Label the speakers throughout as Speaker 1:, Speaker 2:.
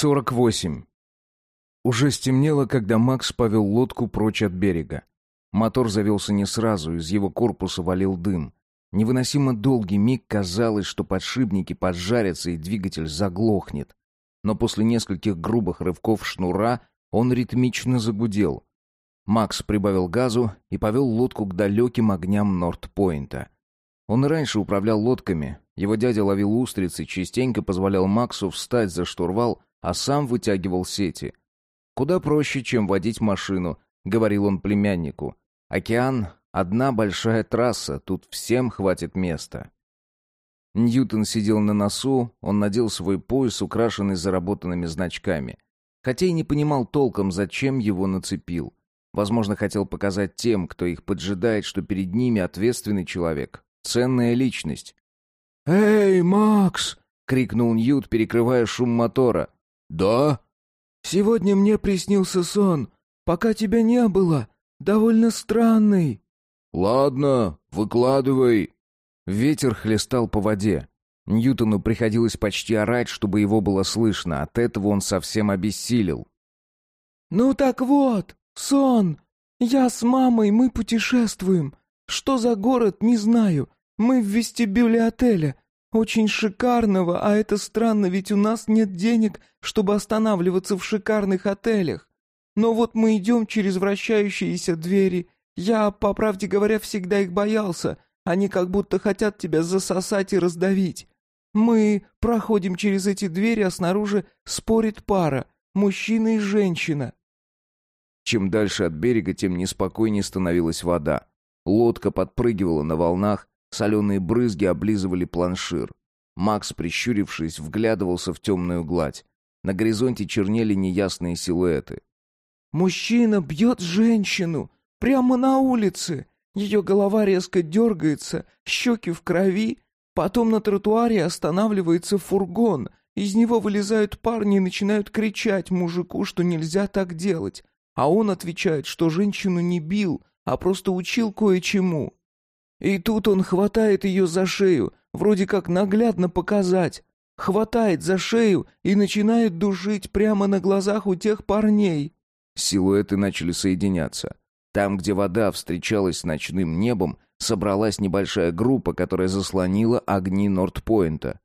Speaker 1: 48. Уже стемнело, когда Макс повел лодку прочь от берега. Мотор завелся не сразу, из его корпуса валил дым. Невыносимо долгий миг казалось, что подшипники поджарятся и двигатель заглохнет. Но после нескольких грубых рывков шнура он ритмично загудел. Макс прибавил газу и повел лодку к далеким огням Норт-Пойнта. Он раньше управлял лодками. Его дядя ловил устрицы, частенько позволял Максу встать за штурвал, а сам вытягивал сети. «Куда проще, чем водить машину», — говорил он племяннику. «Океан — одна большая трасса, тут всем хватит места». Ньютон сидел на носу, он надел свой пояс, украшенный заработанными значками. Хотя и не понимал толком, зачем его нацепил. Возможно, хотел показать тем, кто их поджидает, что перед ними ответственный человек, ценная личность.
Speaker 2: «Эй, Макс!»
Speaker 1: — крикнул Ньют, перекрывая шум мотора.
Speaker 2: «Да?» «Сегодня мне приснился сон, пока тебя не было. Довольно странный».
Speaker 1: «Ладно, выкладывай». Ветер хлестал по воде. Ньютону приходилось почти орать, чтобы его было слышно. От этого он совсем обессилел.
Speaker 2: «Ну так вот, сон. Я с мамой, мы путешествуем. Что за город, не знаю. Мы в вестибюле отеля. Очень шикарного, а это странно, ведь у нас нет денег, чтобы останавливаться в шикарных отелях. Но вот мы идем через вращающиеся двери. Я, по правде говоря, всегда их боялся. Они как будто хотят тебя засосать и раздавить. Мы проходим через эти двери, а снаружи спорит пара, мужчина и женщина.
Speaker 1: Чем дальше от берега, тем неспокойнее становилась вода. Лодка подпрыгивала на волнах, Соленые брызги облизывали планшир. Макс, прищурившись, вглядывался в темную гладь. На горизонте чернели неясные силуэты.
Speaker 2: «Мужчина бьет женщину! Прямо на улице! Ее голова резко дергается, щеки в крови. Потом на тротуаре останавливается фургон. Из него вылезают парни и начинают кричать мужику, что нельзя так делать. А он отвечает, что женщину не бил, а просто учил кое-чему. И тут он хватает ее за шею, вроде как наглядно показать. Хватает за шею и начинает душить прямо на глазах у тех парней.
Speaker 1: Силуэты начали соединяться. Там, где вода встречалась с ночным небом, собралась небольшая группа, которая заслонила огни Норт-Пойнта.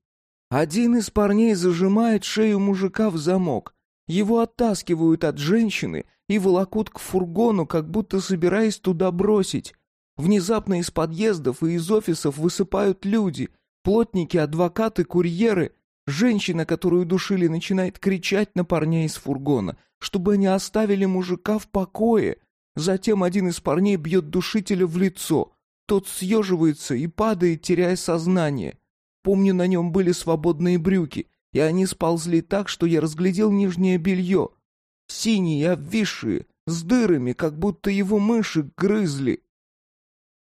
Speaker 2: Один из парней зажимает шею мужика в замок. Его оттаскивают от женщины и волокут к фургону, как будто собираясь туда бросить. Внезапно из подъездов и из офисов высыпают люди. Плотники, адвокаты, курьеры. Женщина, которую душили, начинает кричать на парней из фургона, чтобы они оставили мужика в покое. Затем один из парней бьет душителя в лицо. Тот съеживается и падает, теряя сознание. Помню, на нем были свободные брюки, и они сползли так, что я разглядел нижнее белье. Синие, обвисшие, с дырами, как будто его мыши грызли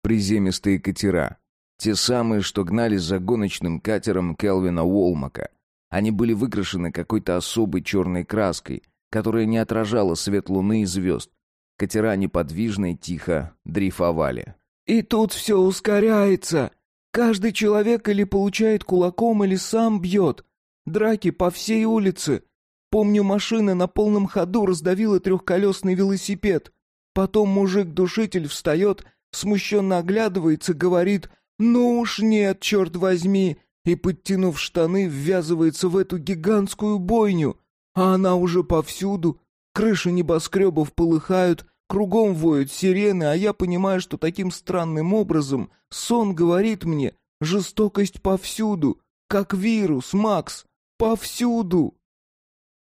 Speaker 1: приземистые катера. Те самые, что гнались за гоночным катером Келвина Уолмака. Они были выкрашены какой-то особой черной краской, которая не отражала свет луны и звезд. Катера неподвижно и тихо дрейфовали.
Speaker 2: «И тут все ускоряется. Каждый человек или получает кулаком, или сам бьет. Драки по всей улице. Помню, машина на полном ходу раздавила трехколесный велосипед. Потом мужик-душитель встает смущенно оглядывается, говорит «Ну уж нет, черт возьми!» и, подтянув штаны, ввязывается в эту гигантскую бойню. А она уже повсюду. Крыши небоскребов полыхают, кругом воют сирены, а я понимаю, что таким странным образом сон говорит мне «жестокость повсюду, как вирус, Макс, повсюду!»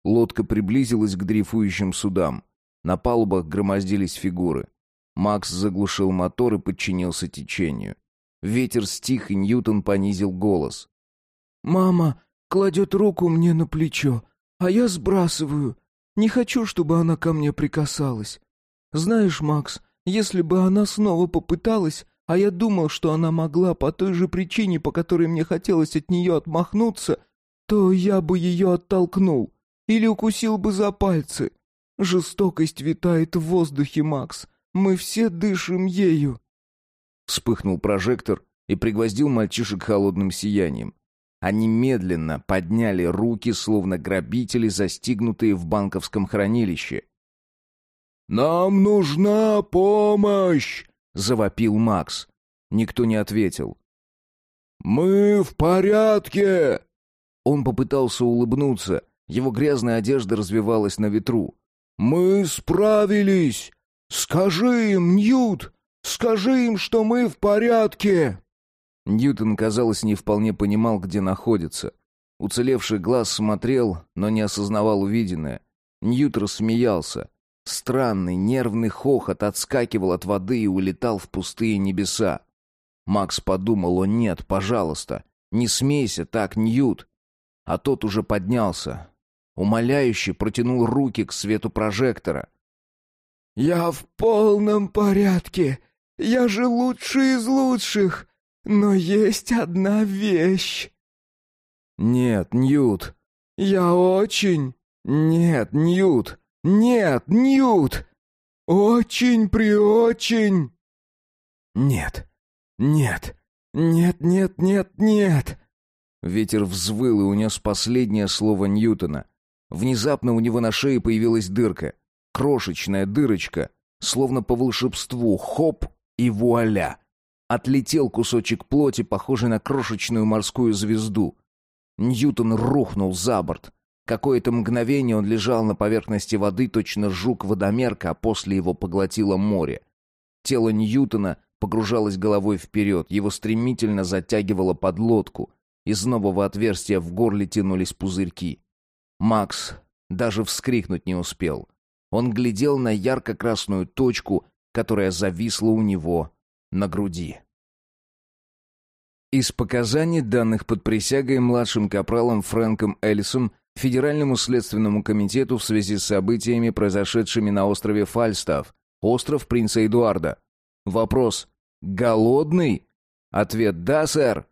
Speaker 1: Лодка приблизилась к дрейфующим судам. На палубах громоздились фигуры. Макс заглушил мотор и подчинился течению. Ветер стих, и Ньютон понизил голос.
Speaker 2: «Мама кладет руку мне на плечо, а я сбрасываю. Не хочу, чтобы она ко мне прикасалась. Знаешь, Макс, если бы она снова попыталась, а я думал, что она могла по той же причине, по которой мне хотелось от нее отмахнуться, то я бы ее оттолкнул или укусил бы за пальцы. Жестокость витает в воздухе, Макс. Мы все дышим ею!»
Speaker 1: Вспыхнул прожектор и пригвоздил мальчишек холодным сиянием. Они медленно подняли руки, словно грабители, застигнутые в банковском хранилище. «Нам нужна помощь!» — завопил Макс. Никто не ответил. «Мы в порядке!» Он попытался улыбнуться. Его грязная одежда развивалась на ветру. «Мы справились! Скажи им, Ньют! Скажи им, что мы в порядке!» Ньютон, казалось, не вполне понимал, где находится. Уцелевший глаз смотрел, но не осознавал увиденное. Ньют рассмеялся. Странный нервный хохот отскакивал от воды и улетал в пустые небеса. Макс подумал, о нет, пожалуйста, не смейся так, Ньют. А тот уже поднялся. Умоляюще протянул руки к свету прожектора.
Speaker 2: «Я в полном порядке. Я же лучший из лучших. Но есть одна вещь».
Speaker 1: «Нет, Ньют».
Speaker 2: «Я очень...» «Нет, Ньют! Нет, Ньют! Очень-преочень...» «Нет, нет, нет, нет, нет, нет!»
Speaker 1: Ветер взвыл и унес последнее слово Ньютона. Внезапно у него на шее появилась дырка. Крошечная дырочка, словно по волшебству, хоп и вуаля. Отлетел кусочек плоти, похожий на крошечную морскую звезду. Ньютон рухнул за борт. Какое-то мгновение он лежал на поверхности воды, точно жук-водомерка, а после его поглотило море. Тело Ньютона погружалось головой вперед, его стремительно затягивало под лодку. Из нового отверстия в горле тянулись пузырьки. Макс даже вскрикнуть не успел. Он глядел на ярко-красную точку, которая зависла у него на груди. Из показаний, данных под присягой младшим капралом Фрэнком Эллисом Федеральному следственному комитету в связи с событиями, произошедшими на острове Фальстав, остров принца Эдуарда. Вопрос «Голодный?» Ответ «Да, сэр».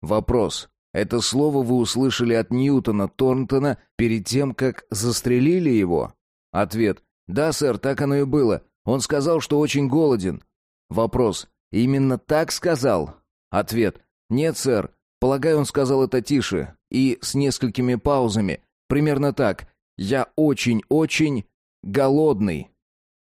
Speaker 1: Вопрос это слово вы услышали от Ньютона Торнтона перед тем, как застрелили его? Ответ. Да, сэр, так оно и было. Он сказал, что очень голоден. Вопрос. Именно так сказал? Ответ. Нет, сэр. Полагаю, он сказал это тише и с несколькими паузами. Примерно так. Я очень-очень голодный.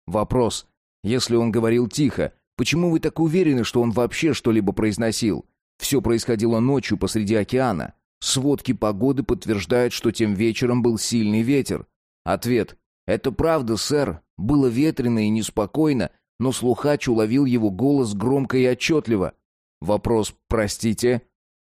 Speaker 1: Вопрос. Если он говорил тихо, почему вы так уверены, что он вообще что-либо произносил? Все происходило ночью посреди океана. Сводки погоды подтверждают, что тем вечером был сильный ветер. Ответ. Это правда, сэр. Было ветрено и неспокойно, но слухач уловил его голос громко и отчетливо. Вопрос «Простите?»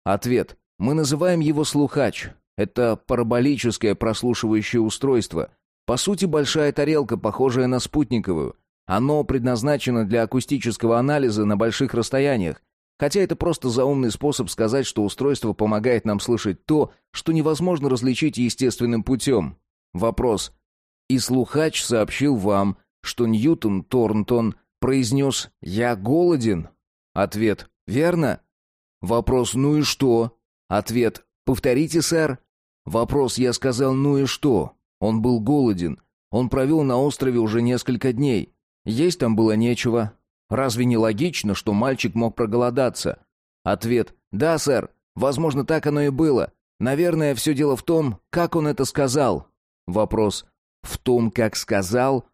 Speaker 1: Ответ. Мы называем его слухач. Это параболическое прослушивающее устройство. По сути, большая тарелка, похожая на спутниковую. Оно предназначено для акустического анализа на больших расстояниях. Хотя это просто заумный способ сказать, что устройство помогает нам слышать то, что невозможно различить естественным путем. Вопрос. И слухач сообщил вам, что Ньютон Торнтон произнес «Я голоден». Ответ. Верно? Вопрос «Ну и что?» Ответ. Повторите, сэр. Вопрос «Я сказал «Ну и что?» Он был голоден. Он провел на острове уже несколько дней. Есть там было нечего. Разве не логично, что мальчик мог проголодаться? Ответ «Да, сэр. Возможно, так оно и было. Наверное, все дело в том, как он это сказал». Вопрос «В том, как сказал?»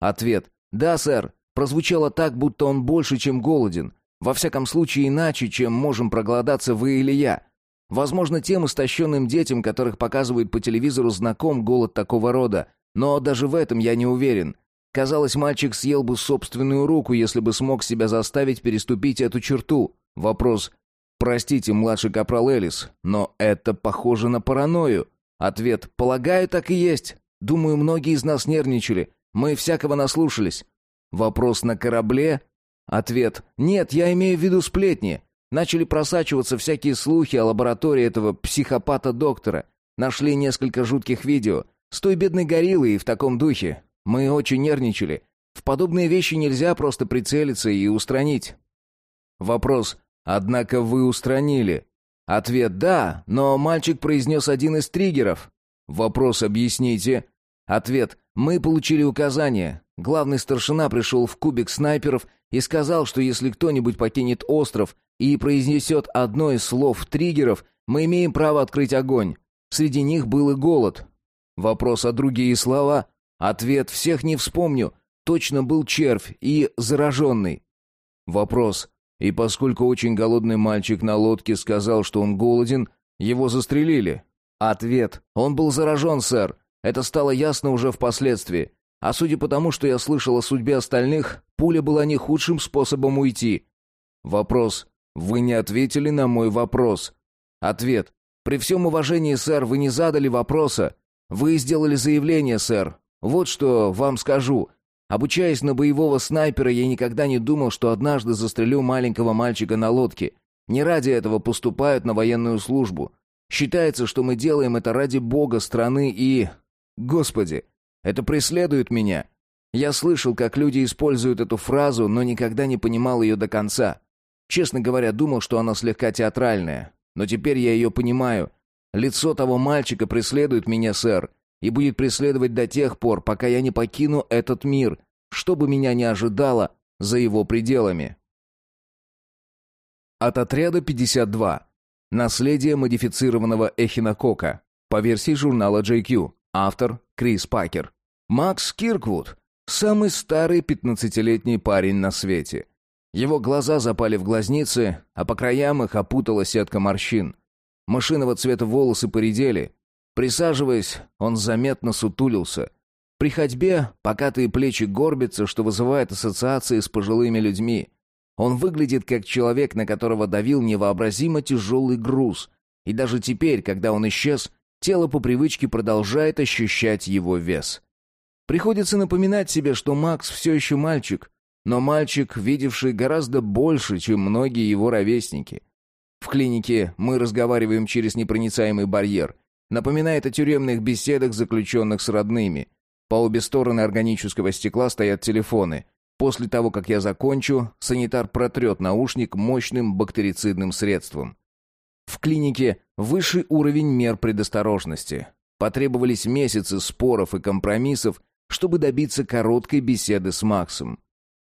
Speaker 1: Ответ «Да, сэр. Прозвучало так, будто он больше, чем голоден. Во всяком случае, иначе, чем можем проголодаться вы или я. Возможно, тем истощенным детям, которых показывают по телевизору, знаком голод такого рода. Но даже в этом я не уверен. Казалось, мальчик съел бы собственную руку, если бы смог себя заставить переступить эту черту. Вопрос. Простите, младший капрал Элис, но это похоже на паранойю. Ответ. Полагаю, так и есть. Думаю, многие из нас нервничали. Мы всякого наслушались. Вопрос на корабле? Ответ. Нет, я имею в виду сплетни. Начали просачиваться всякие слухи о лаборатории этого психопата-доктора. Нашли несколько жутких видео. С той бедной гориллой и в таком духе. Мы очень нервничали. В подобные вещи нельзя просто прицелиться и устранить. Вопрос. Однако вы устранили. Ответ «да», но мальчик произнес один из триггеров. Вопрос объясните. Ответ «мы получили указание». Главный старшина пришел в кубик снайперов и сказал, что если кто-нибудь покинет остров и произнесет одно из слов триггеров, Мы имеем право открыть огонь. Среди них был и голод. Вопрос о другие слова. Ответ всех не вспомню. Точно был червь и зараженный. Вопрос. И поскольку очень голодный мальчик на лодке сказал, что он голоден, его застрелили. Ответ. Он был заражен, сэр. Это стало ясно уже впоследствии. А судя по тому, что я слышал о судьбе остальных, пуля была не худшим способом уйти. Вопрос. Вы не ответили на мой вопрос. Ответ. При всем уважении, сэр, вы не задали вопроса. Вы сделали заявление, сэр. Вот что вам скажу. Обучаясь на боевого снайпера, я никогда не думал, что однажды застрелю маленького мальчика на лодке. Не ради этого поступают на военную службу. Считается, что мы делаем это ради бога страны и... Господи, это преследует меня. Я слышал, как люди используют эту фразу, но никогда не понимал ее до конца. Честно говоря, думал, что она слегка театральная. Но теперь я ее понимаю. Лицо того мальчика преследует меня, сэр, и будет преследовать до тех пор, пока я не покину этот мир, что бы меня ни ожидало за его пределами. От отряда 52. Наследие модифицированного эхинокока. По версии журнала JQ. Автор Крис Пакер. Макс Кирквуд. Самый старый пятнадцатилетний парень на свете. Его глаза запали в глазницы, а по краям их опутала сетка морщин. Машинного цвета волосы поредели. Присаживаясь, он заметно сутулился. При ходьбе покатые плечи горбятся, что вызывает ассоциации с пожилыми людьми. Он выглядит как человек, на которого давил невообразимо тяжелый груз. И даже теперь, когда он исчез, тело по привычке продолжает ощущать его вес. Приходится напоминать себе, что Макс все еще мальчик, но мальчик, видевший гораздо больше, чем многие его ровесники. В клинике мы разговариваем через непроницаемый барьер. Напоминает о тюремных беседах, заключенных с родными. По обе стороны органического стекла стоят телефоны. После того, как я закончу, санитар протрет наушник мощным бактерицидным средством. В клинике высший уровень мер предосторожности. Потребовались месяцы споров и компромиссов, чтобы добиться короткой беседы с Максом.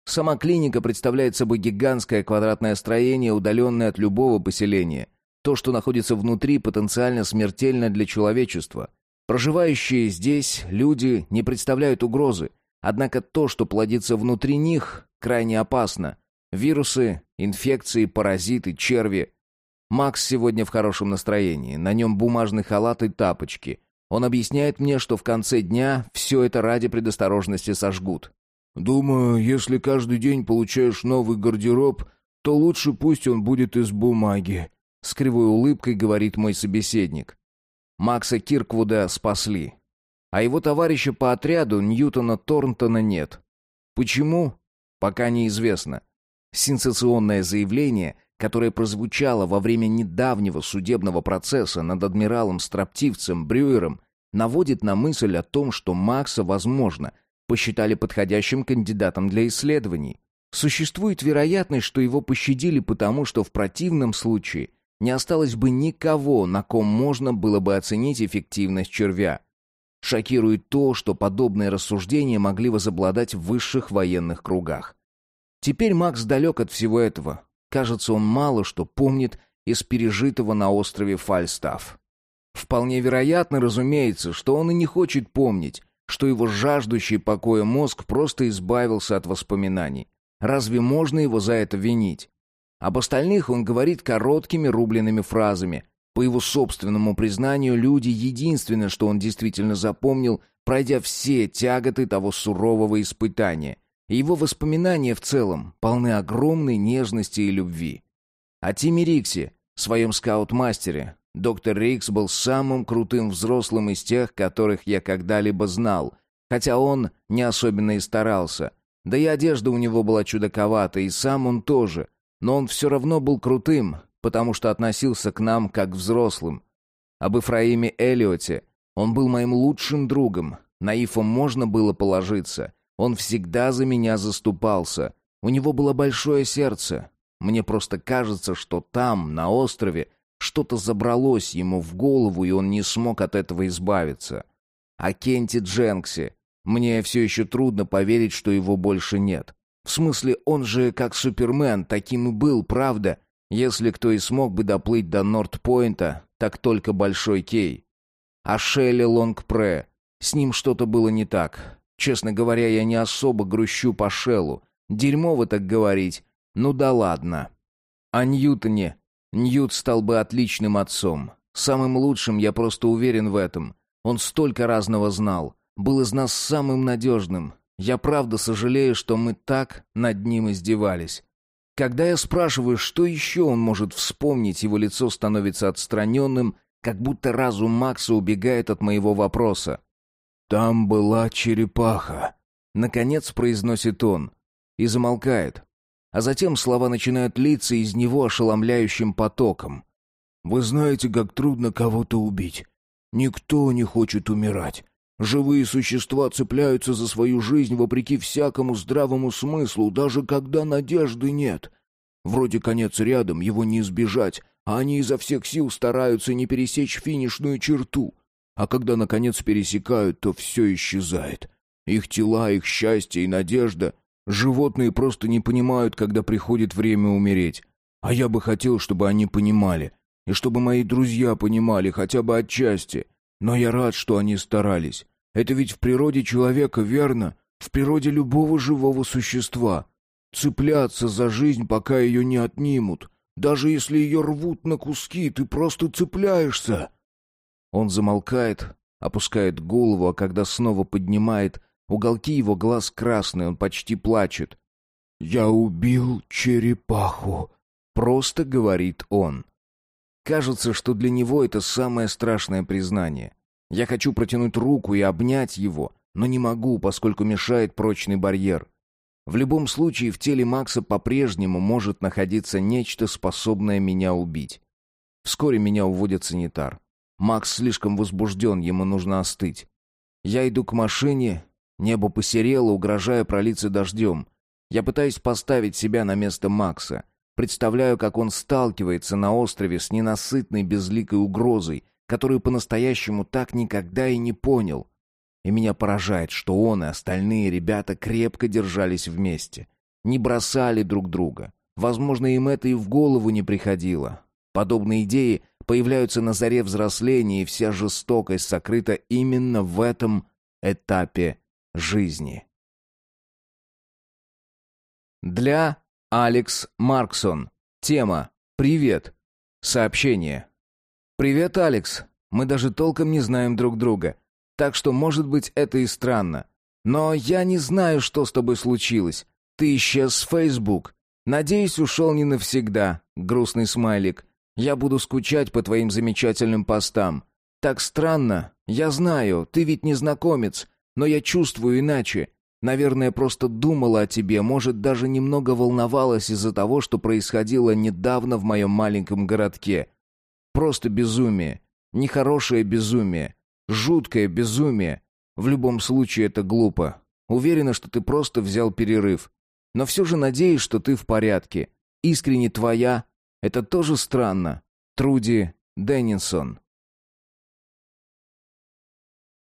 Speaker 1: Сама клиника представляет собой гигантское квадратное строение, удаленное от любого поселения. То, что находится внутри, потенциально смертельно для человечества. Проживающие здесь люди не представляют угрозы, однако то, что плодится внутри них, крайне опасно. Вирусы, инфекции, паразиты, черви – Макс сегодня в хорошем настроении, на нем бумажный халат и тапочки. Он объясняет мне, что в конце дня все это ради предосторожности сожгут. «Думаю, если каждый день получаешь новый гардероб, то лучше пусть он будет из бумаги», — с кривой улыбкой говорит мой собеседник. Макса Кирквуда спасли. А его товарища по отряду Ньютона Торнтона нет. Почему? Пока неизвестно. Сенсационное заявление — которое прозвучало во время недавнего судебного процесса над адмиралом Строптивцем Брюером, наводит на мысль о том, что Макса, возможно, посчитали подходящим кандидатом для исследований. Существует вероятность, что его пощадили потому, что в противном случае не осталось бы никого, на ком можно было бы оценить эффективность червя. Шокирует то, что подобные рассуждения могли возобладать в высших военных кругах. Теперь Макс далек от всего этого. Кажется, он мало что помнит из пережитого на острове Фальстаф. Вполне вероятно, разумеется, что он и не хочет помнить, что его жаждущий покоя мозг просто избавился от воспоминаний. Разве можно его за это винить? Об остальных он говорит короткими рубленными фразами. По его собственному признанию, люди единственное, что он действительно запомнил, пройдя все тяготы того сурового испытания — и его воспоминания в целом полны огромной нежности и любви. О Тиме Риксе, своем скаут-мастере, доктор Рикс был самым крутым взрослым из тех, которых я когда-либо знал, хотя он не особенно и старался. Да и одежда у него была чудаковата, и сам он тоже, но он все равно был крутым, потому что относился к нам как к взрослым. Об Ифраиме Эллиоте он был моим лучшим другом, на Ифа можно было положиться — он всегда за меня заступался. У него было большое сердце. Мне просто кажется, что там, на острове, что-то забралось ему в голову, и он не смог от этого избавиться. А Кенти Дженкси. Мне все еще трудно поверить, что его больше нет. В смысле, он же как Супермен, таким и был, правда? Если кто и смог бы доплыть до Норт-Пойнта, так только Большой Кей. А Шелли Лонгпре, с ним что-то было не так. Честно говоря, я не особо грущу по Шеллу. Дерьмово так говорить. Ну да ладно. О Ньютоне. Ньют стал бы отличным отцом. Самым лучшим, я просто уверен в этом. Он столько разного знал. Был из нас самым надежным. Я правда сожалею, что мы так над ним издевались. Когда я спрашиваю, что еще он может вспомнить, его лицо становится отстраненным, как будто разум Макса убегает от моего вопроса. «Там была черепаха», — наконец произносит он. И замолкает. А затем слова начинают литься из него ошеломляющим потоком. «Вы знаете, как трудно кого-то убить. Никто не хочет умирать. Живые существа цепляются за свою жизнь вопреки всякому здравому смыслу, даже когда надежды нет. Вроде конец рядом, его не избежать, а они изо всех сил стараются не пересечь финишную черту. А когда, наконец, пересекают, то все исчезает. Их тела, их счастье и надежда. Животные просто не понимают, когда приходит время умереть. А я бы хотел, чтобы они понимали. И чтобы мои друзья понимали хотя бы отчасти. Но я рад, что они старались. Это ведь в природе человека, верно? В природе любого живого существа. Цепляться за жизнь, пока ее не отнимут. Даже если ее рвут на куски, ты просто цепляешься. Он замолкает, опускает голову, а когда снова поднимает, уголки его глаз красные, он почти плачет. «Я убил черепаху», — просто говорит он. Кажется, что для него это самое страшное признание. Я хочу протянуть руку и обнять его, но не могу, поскольку мешает прочный барьер. В любом случае, в теле Макса по-прежнему может находиться нечто, способное меня убить. Вскоре меня уводит санитар. Макс слишком возбужден, ему нужно остыть. Я иду к машине, небо посерело, угрожая пролиться дождем. Я пытаюсь поставить себя на место Макса — Представляю, как он сталкивается на острове с ненасытной безликой угрозой, которую по-настоящему так никогда и не понял. И меня поражает, что он и остальные ребята крепко держались вместе. Не бросали друг друга. Возможно, им это и в голову не приходило. Подобные идеи появляются на заре взросления, и вся жестокость сокрыта именно в этом этапе жизни. Для Алекс Марксон. Тема «Привет». Сообщение. «Привет, Алекс. Мы даже толком не знаем друг друга. Так что, может быть, это и странно. Но я не знаю, что с тобой случилось. Ты исчез с Facebook. Надеюсь, ушел не навсегда. Грустный смайлик. Я буду скучать по твоим замечательным постам. Так странно. Я знаю, ты ведь незнакомец, но я чувствую иначе. Наверное, просто думала о тебе, может, даже немного волновалась из-за того, что происходило недавно в моем маленьком городке. Просто безумие. Нехорошее безумие. Жуткое безумие. В любом случае это глупо. Уверена, что ты просто взял перерыв. Но все же надеюсь, что ты в порядке. Искренне твоя. Это тоже странно. Труди Деннинсон.